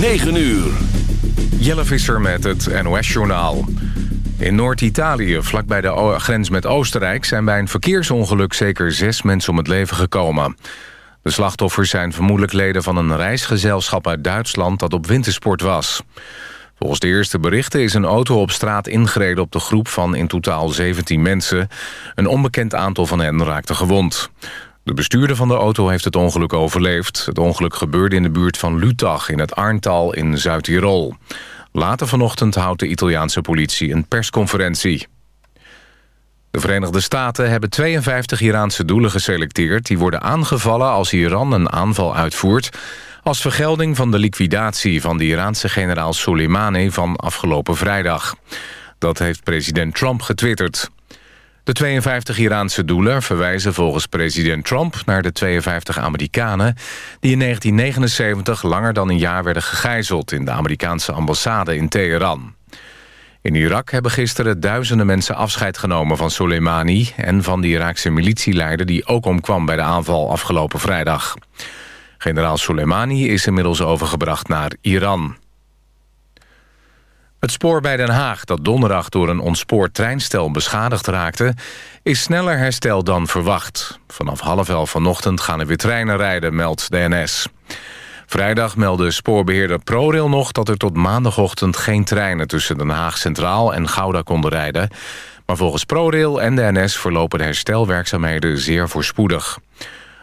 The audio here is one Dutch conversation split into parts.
9 uur. Jelle Visser met het NOS-journaal. In Noord-Italië, vlakbij de grens met Oostenrijk... zijn bij een verkeersongeluk zeker zes mensen om het leven gekomen. De slachtoffers zijn vermoedelijk leden van een reisgezelschap uit Duitsland... dat op wintersport was. Volgens de eerste berichten is een auto op straat ingereden op de groep van in totaal 17 mensen. Een onbekend aantal van hen raakte gewond. De bestuurder van de auto heeft het ongeluk overleefd. Het ongeluk gebeurde in de buurt van Lutach in het Arntal in Zuid-Tirol. Later vanochtend houdt de Italiaanse politie een persconferentie. De Verenigde Staten hebben 52 Iraanse doelen geselecteerd... die worden aangevallen als Iran een aanval uitvoert... als vergelding van de liquidatie van de Iraanse generaal Soleimani van afgelopen vrijdag. Dat heeft president Trump getwitterd. De 52 Iraanse doelen verwijzen volgens president Trump naar de 52 Amerikanen... die in 1979 langer dan een jaar werden gegijzeld in de Amerikaanse ambassade in Teheran. In Irak hebben gisteren duizenden mensen afscheid genomen van Soleimani... en van de Iraakse militieleider die ook omkwam bij de aanval afgelopen vrijdag. Generaal Soleimani is inmiddels overgebracht naar Iran. Het spoor bij Den Haag, dat donderdag door een ontspoord treinstel beschadigd raakte... is sneller hersteld dan verwacht. Vanaf half elf vanochtend gaan er weer treinen rijden, meldt de NS. Vrijdag meldde spoorbeheerder ProRail nog dat er tot maandagochtend geen treinen... tussen Den Haag Centraal en Gouda konden rijden. Maar volgens ProRail en de NS verlopen de herstelwerkzaamheden zeer voorspoedig.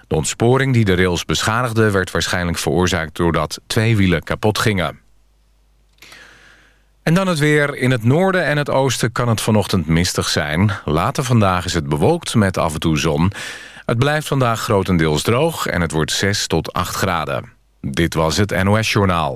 De ontsporing die de rails beschadigde werd waarschijnlijk veroorzaakt... doordat twee wielen kapot gingen. En dan het weer. In het noorden en het oosten kan het vanochtend mistig zijn. Later vandaag is het bewolkt met af en toe zon. Het blijft vandaag grotendeels droog en het wordt 6 tot 8 graden. Dit was het NOS Journaal.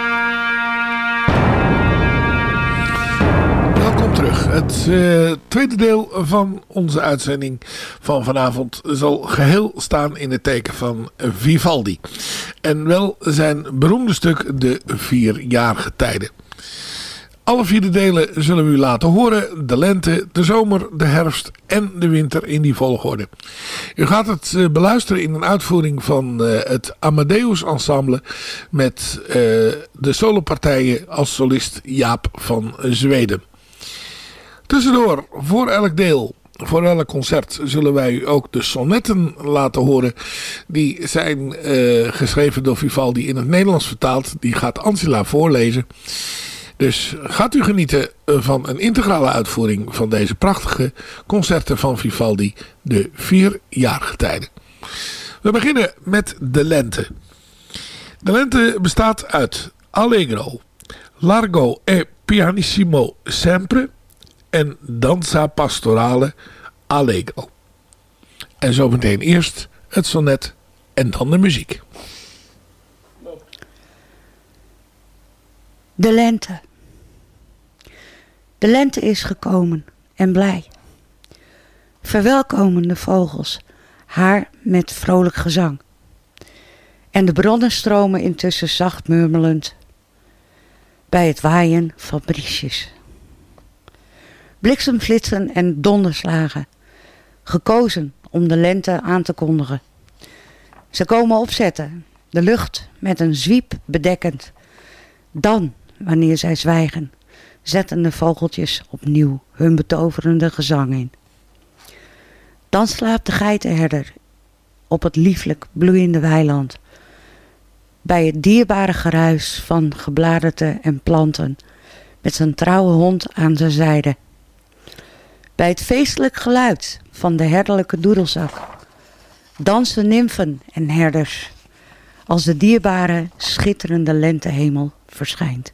Het uh, tweede deel van onze uitzending van vanavond zal geheel staan in het teken van Vivaldi. En wel zijn beroemde stuk De Vierjarige Tijden. Alle vier de delen zullen we u laten horen. De lente, de zomer, de herfst en de winter in die volgorde. U gaat het eh, beluisteren in een uitvoering van uh, het Amadeus Ensemble. Met de solopartijen als solist Jaap van Zweden. Tussendoor, voor elk deel voor elk concert zullen wij u ook de sonnetten laten horen. Die zijn uh, geschreven door Vivaldi in het Nederlands vertaald. Die gaat Angela voorlezen. Dus gaat u genieten van een integrale uitvoering van deze prachtige concerten van Vivaldi. De vier jaargetijden. We beginnen met de lente. De lente bestaat uit Allegro, Largo e Pianissimo Sempre en Danza Pastorale Allegro. En zometeen eerst het sonnet en dan de muziek. De lente. De lente is gekomen en blij. Verwelkomen de vogels haar met vrolijk gezang. En de bronnen stromen intussen zacht murmelend bij het waaien van briesjes. Bliksemflitsen en donderslagen, gekozen om de lente aan te kondigen. Ze komen opzetten, de lucht met een zwiep bedekkend. Dan, wanneer zij zwijgen, zetten de vogeltjes opnieuw hun betoverende gezang in. Dan slaapt de geitenherder op het lieflijk bloeiende weiland. Bij het dierbare geruis van gebladerte en planten, met zijn trouwe hond aan zijn zijde. Bij het feestelijk geluid van de herderlijke doedelzak dansen nymfen en herders als de dierbare schitterende lentehemel verschijnt.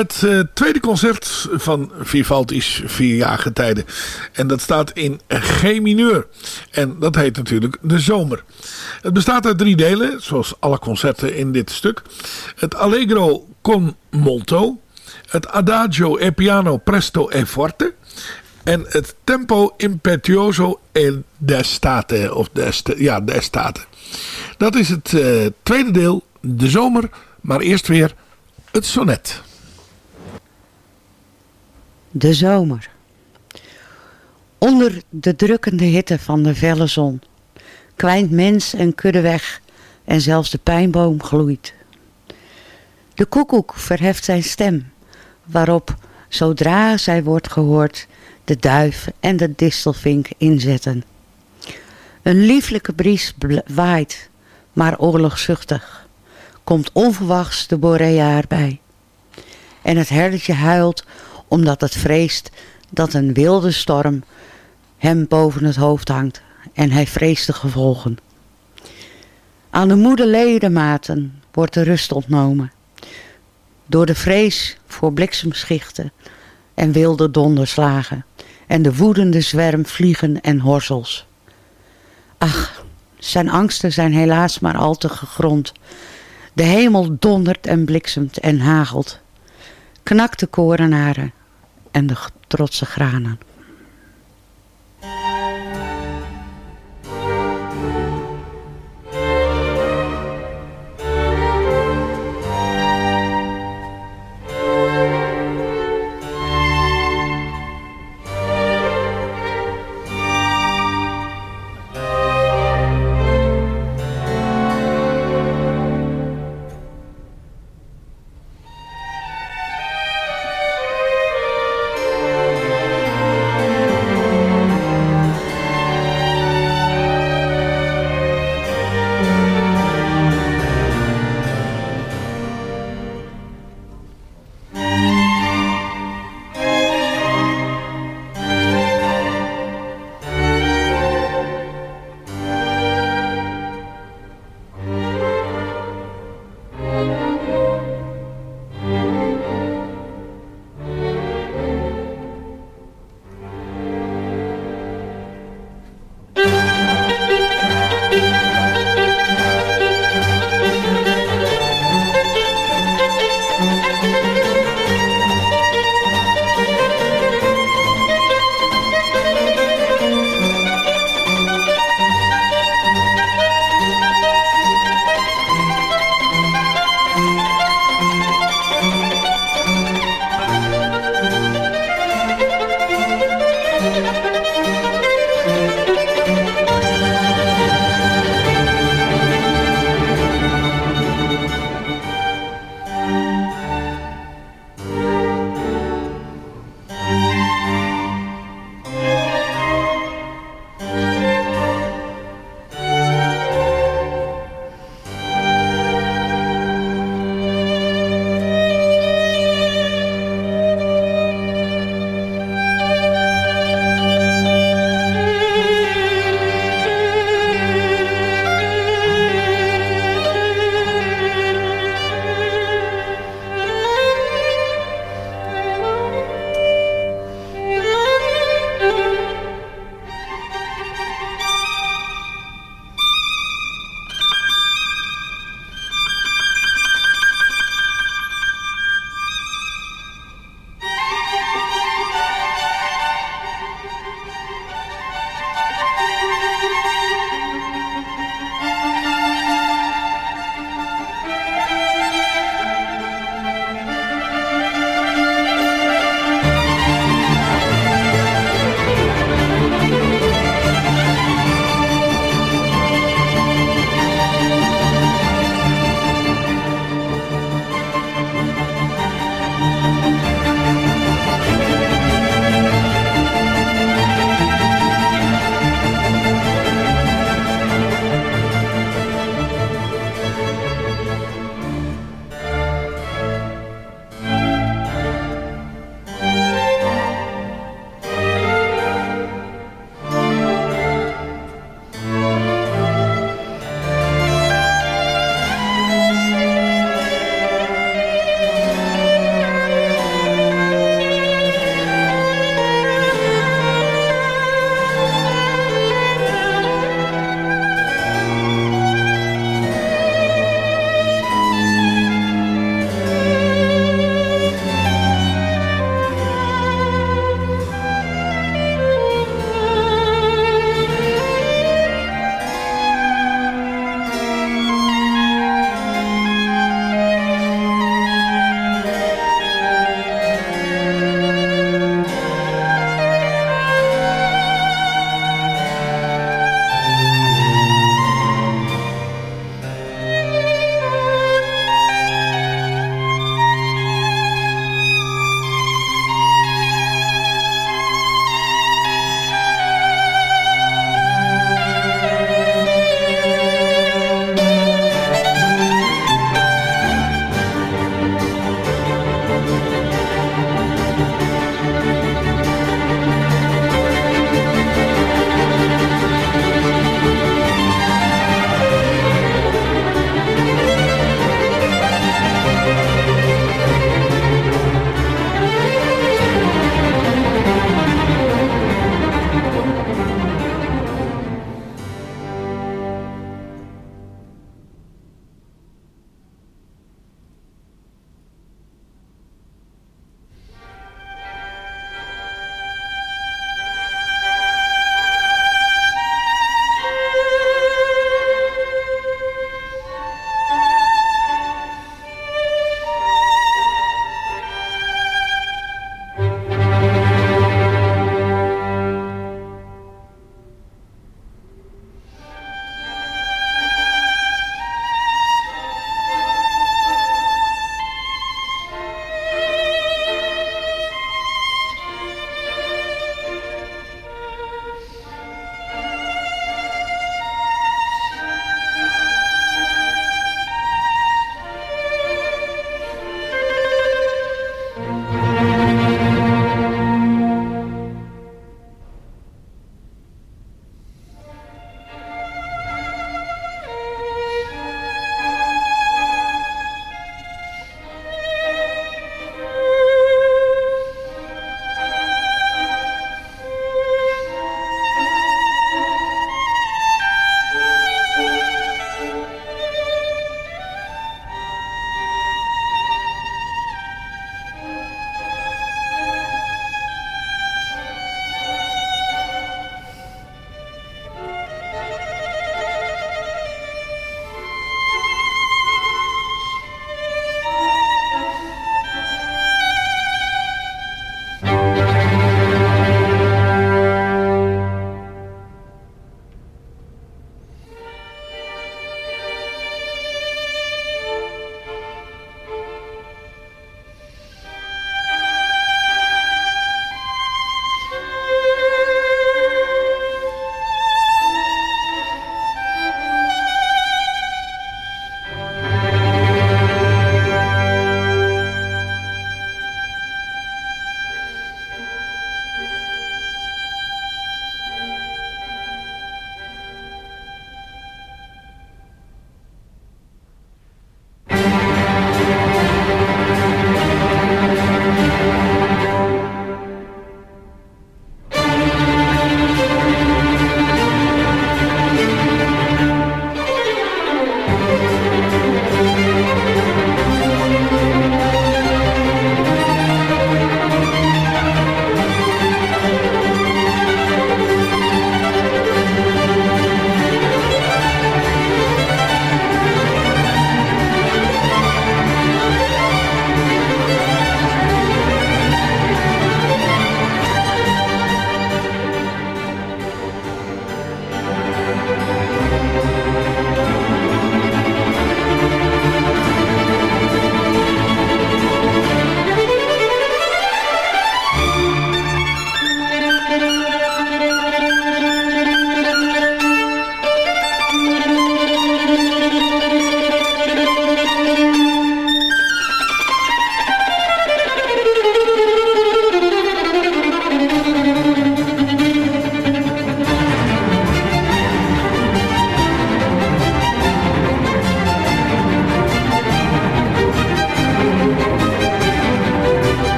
Het uh, tweede concert van Vivaldi's vierjarige tijden. En dat staat in G mineur. En dat heet natuurlijk De Zomer. Het bestaat uit drie delen, zoals alle concerten in dit stuk. Het Allegro con molto. Het Adagio e piano presto e forte. En het Tempo impetuoso e d'estate. Of d'estate, ja, d'estate. Dat is het uh, tweede deel, De Zomer. Maar eerst weer het sonnet. De zomer. Onder de drukkende hitte van de felle zon kwijnt mens en kudde weg en zelfs de pijnboom gloeit. De koekoek verheft zijn stem, waarop, zodra zij wordt gehoord, de duif en de distelvink inzetten. Een lieflijke bries waait, maar oorlogzuchtig, komt onverwachts de borea erbij. En het herdertje huilt omdat het vreest dat een wilde storm hem boven het hoofd hangt en hij vreest de gevolgen. Aan de moede ledematen wordt de rust ontnomen. Door de vrees voor bliksemschichten en wilde donderslagen en de woedende zwerm vliegen en horzels. Ach, zijn angsten zijn helaas maar al te gegrond. De hemel dondert en bliksemt en hagelt. Knakt de korenaren en de trotse granen.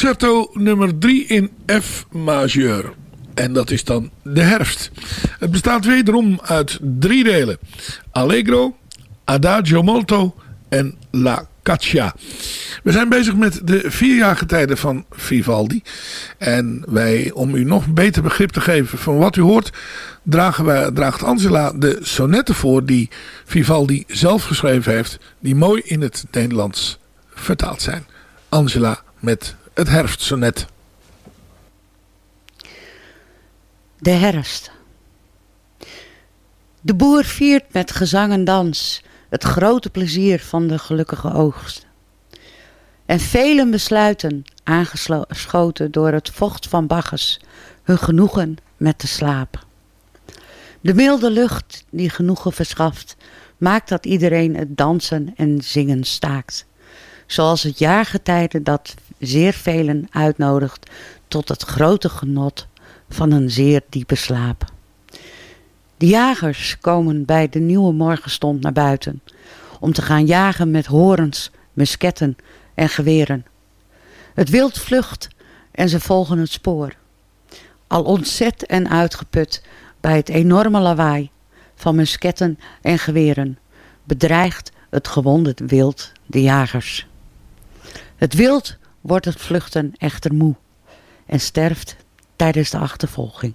Concerto nummer 3 in F majeur. En dat is dan de herfst. Het bestaat wederom uit drie delen. Allegro, Adagio molto en La Caccia. We zijn bezig met de vierjarige tijden van Vivaldi. En wij, om u nog beter begrip te geven van wat u hoort... Dragen wij, draagt Angela de sonetten voor die Vivaldi zelf geschreven heeft... die mooi in het Nederlands vertaald zijn. Angela met het herfstsonnet. De herfst. De boer viert met gezang en dans het grote plezier van de gelukkige oogst. En velen besluiten, aangeschoten door het vocht van Bacchus, hun genoegen met te slapen. De milde lucht die genoegen verschaft, maakt dat iedereen het dansen en zingen staakt. Zoals het jaargetijde dat zeer velen uitnodigt tot het grote genot van een zeer diepe slaap. De jagers komen bij de nieuwe morgenstond naar buiten om te gaan jagen met horens, musketten en geweren. Het wild vlucht en ze volgen het spoor. Al ontzet en uitgeput bij het enorme lawaai van musketten en geweren bedreigt het gewonde wild de jagers. Het wild wordt het vluchten echter moe en sterft tijdens de achtervolging.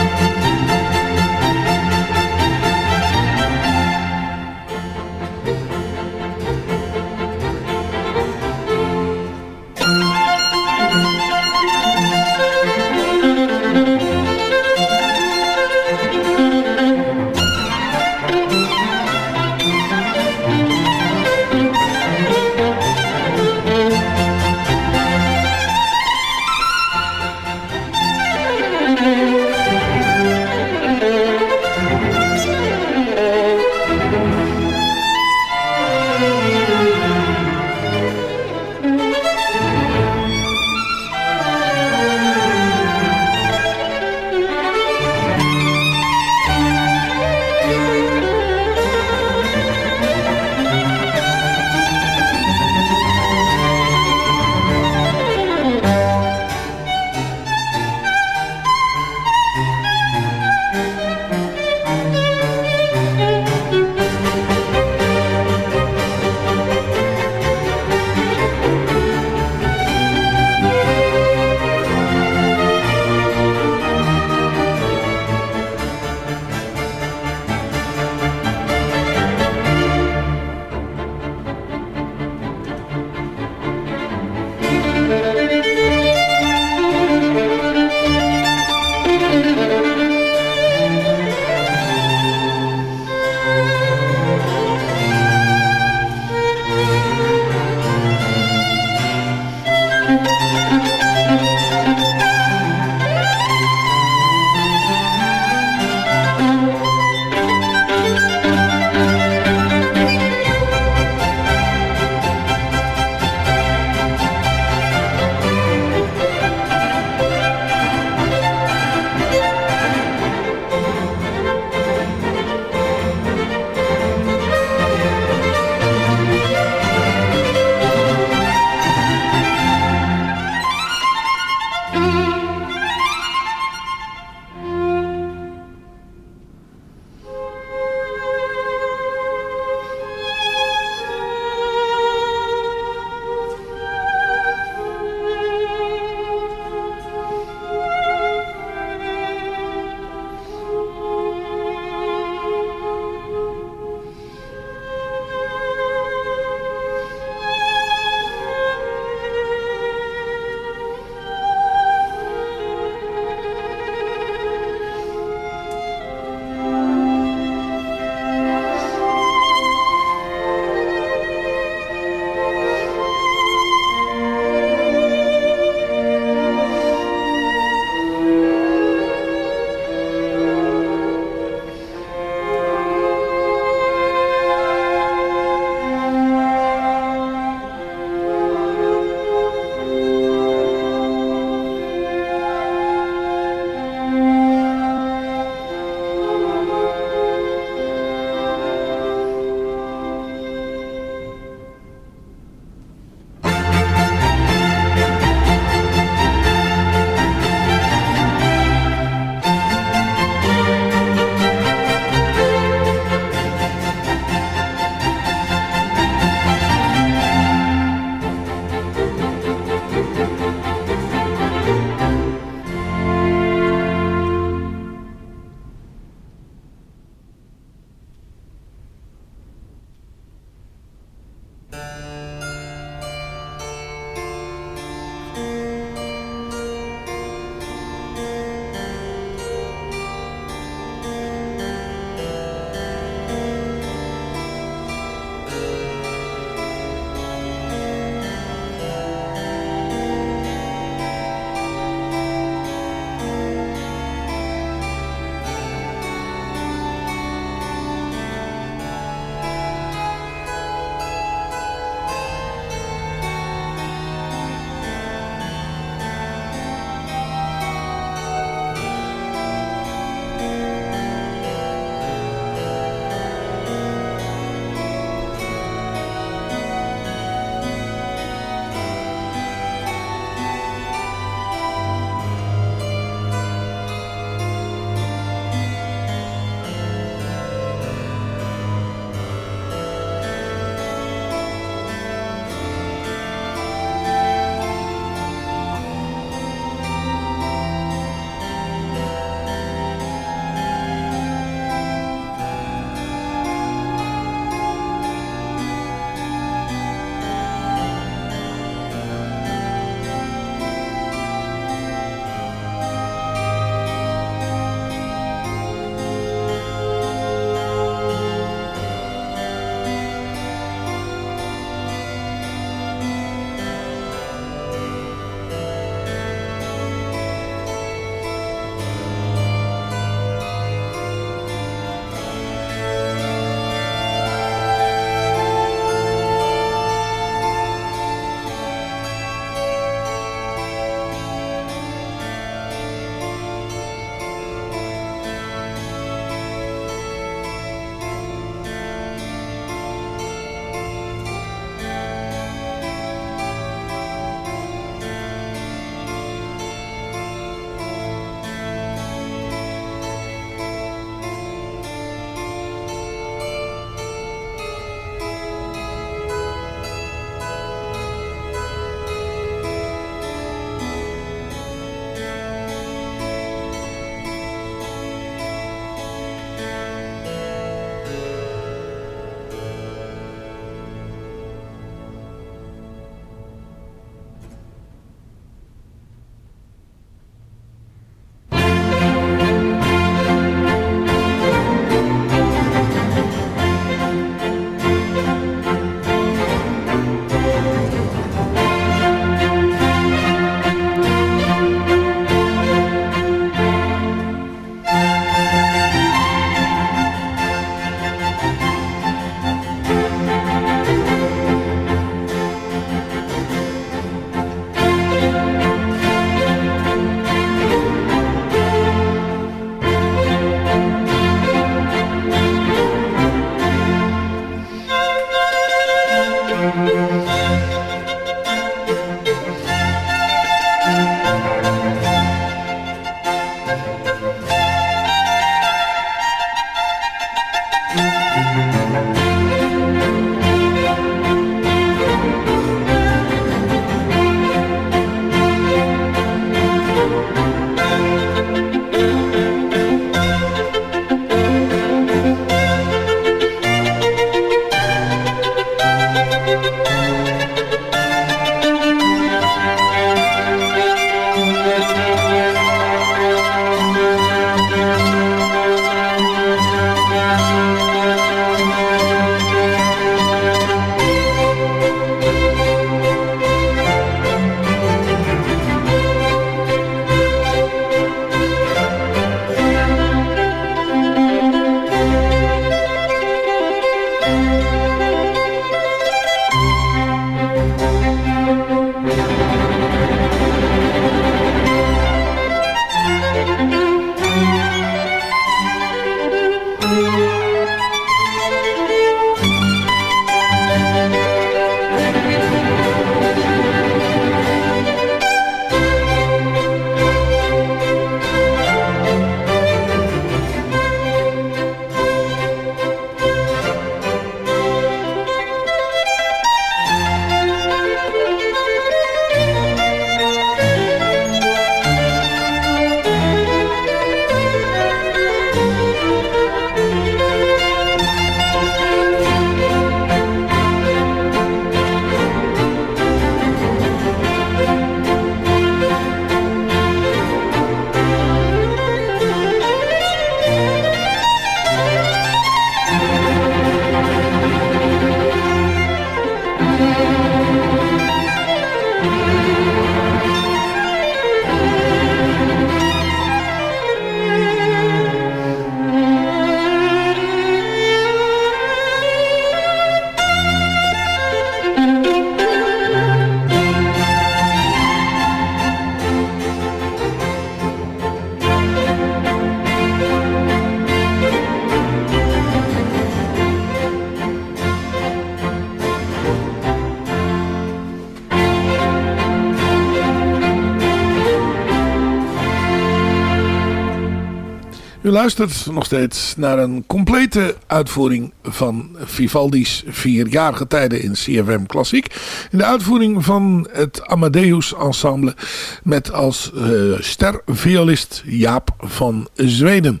Luistert nog steeds naar een complete uitvoering van Vivaldi's vierjarige tijden in CFM Klassiek. In de uitvoering van het Amadeus Ensemble met als uh, sterviolist Jaap van Zweden.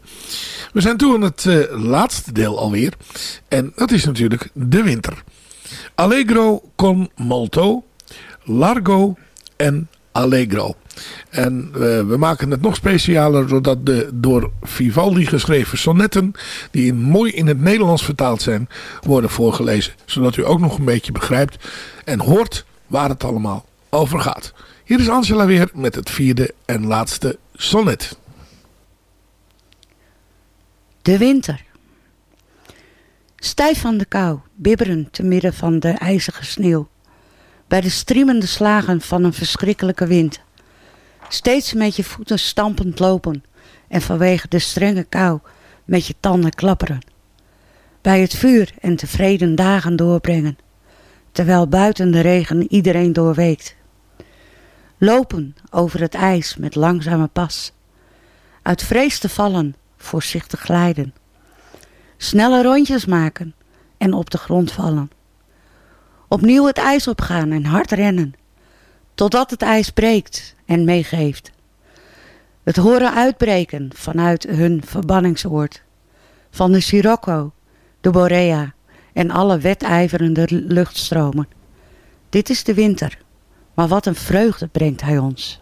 We zijn toe aan het uh, laatste deel alweer. En dat is natuurlijk de winter. Allegro con molto, largo en allegro. En uh, we maken het nog specialer doordat de door Vivaldi geschreven sonnetten, die in, mooi in het Nederlands vertaald zijn, worden voorgelezen. Zodat u ook nog een beetje begrijpt en hoort waar het allemaal over gaat. Hier is Angela weer met het vierde en laatste sonnet. De winter. Stijf van de kou, bibberend te midden van de ijzige sneeuw. Bij de striemende slagen van een verschrikkelijke wind. Steeds met je voeten stampend lopen en vanwege de strenge kou met je tanden klapperen. Bij het vuur en tevreden dagen doorbrengen, terwijl buiten de regen iedereen doorweekt. Lopen over het ijs met langzame pas. Uit vrees te vallen, voorzichtig glijden. Snelle rondjes maken en op de grond vallen. Opnieuw het ijs opgaan en hard rennen, totdat het ijs breekt en meegeeft. Het horen uitbreken vanuit hun verbanningsoord, van de Sirocco, de Borea en alle wedijverende luchtstromen. Dit is de winter, maar wat een vreugde brengt hij ons.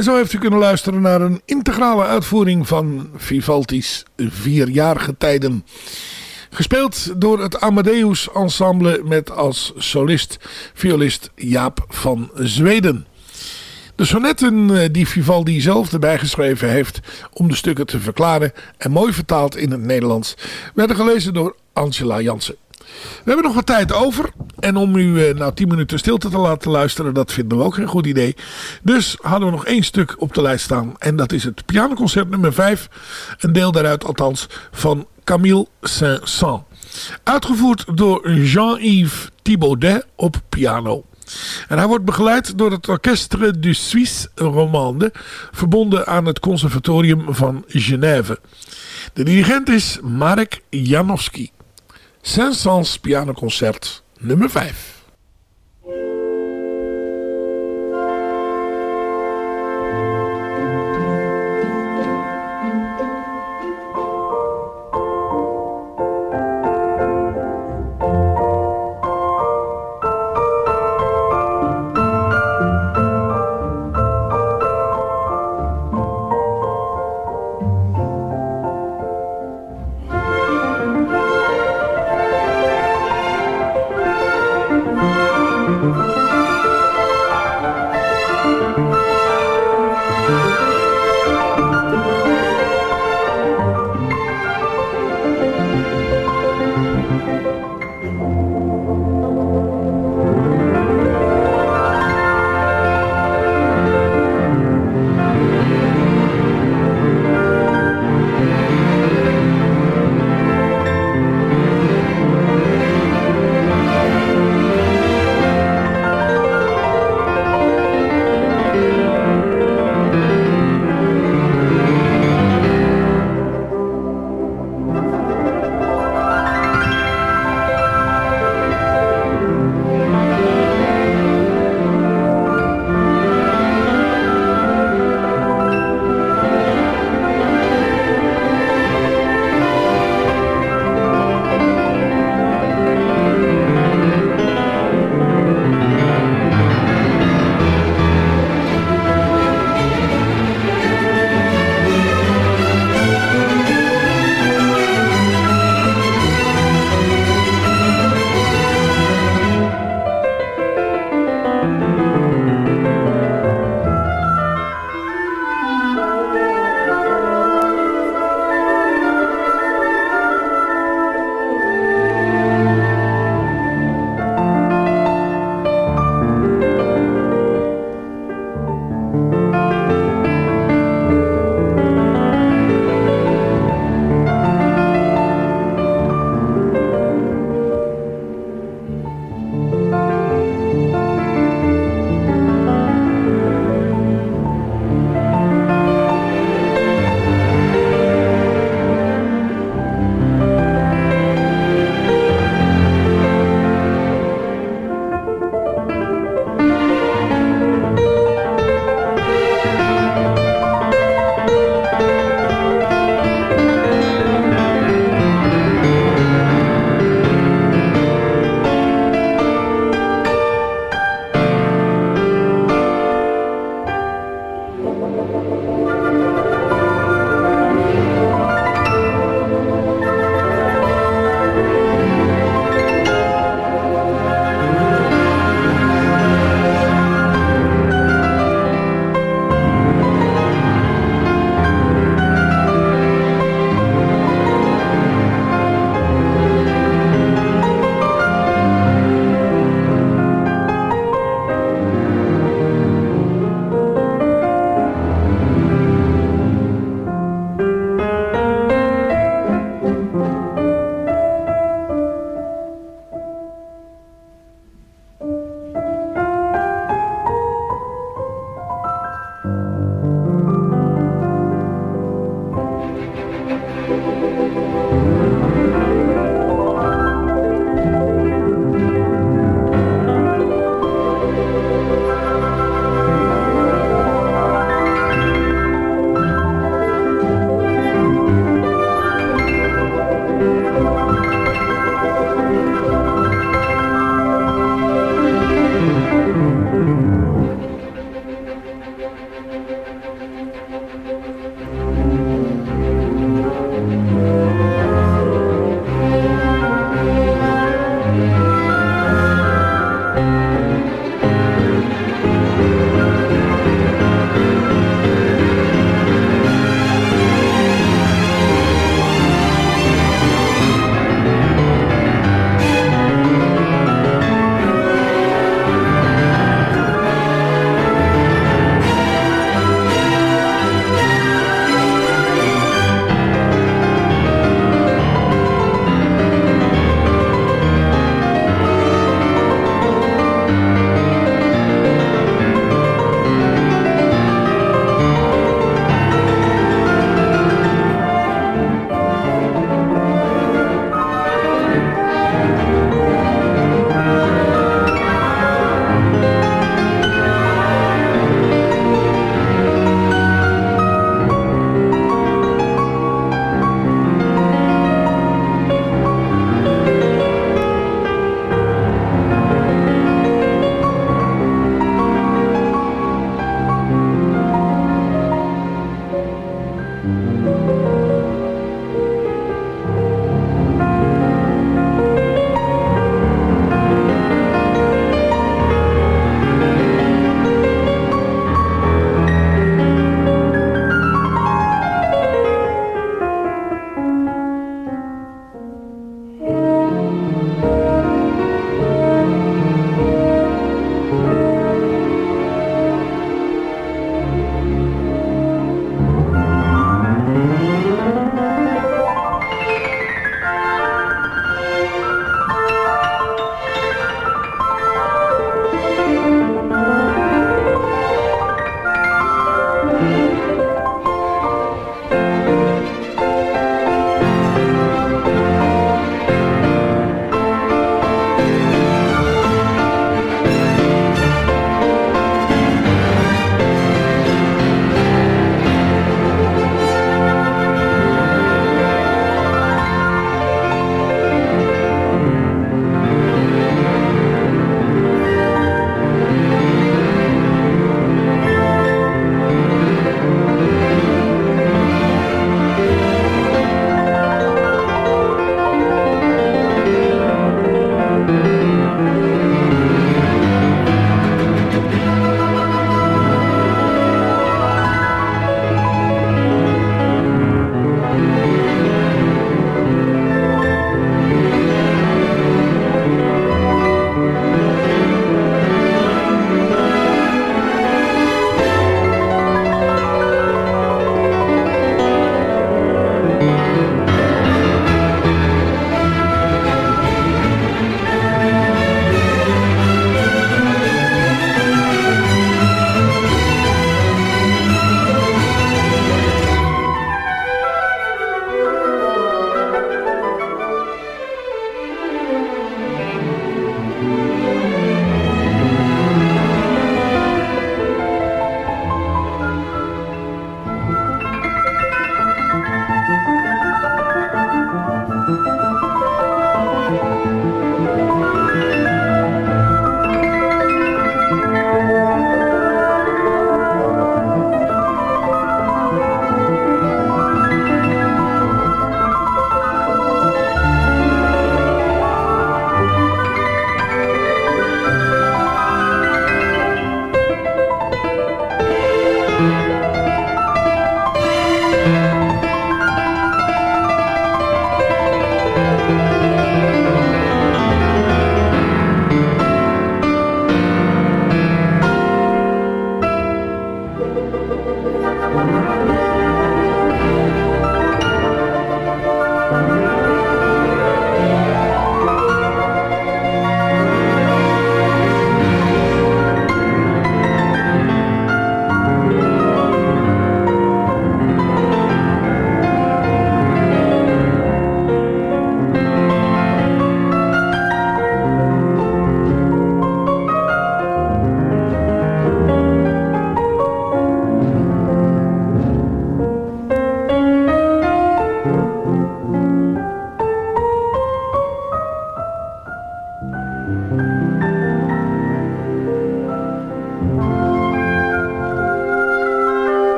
En zo heeft u kunnen luisteren naar een integrale uitvoering van Vivaldi's vierjarige tijden. Gespeeld door het Amadeus Ensemble met als solist, violist Jaap van Zweden. De sonnetten eh, die Vivaldi zelf erbij geschreven heeft om de stukken te verklaren en mooi vertaald in het Nederlands, werden gelezen door Angela Jansen. We hebben nog wat tijd over. En om u eh, nou 10 minuten stilte te laten luisteren, dat vinden we ook geen goed idee. Dus hadden we nog één stuk op de lijst staan. En dat is het pianoconcert nummer 5. Een deel daaruit althans van Camille Saint-Saëns. Uitgevoerd door Jean-Yves Thibaudet op piano. En hij wordt begeleid door het Orchestre du Suisse Romande, verbonden aan het Conservatorium van Genève. De dirigent is Marek Janowski. Saint-Saëns pianoconcert nummer 5.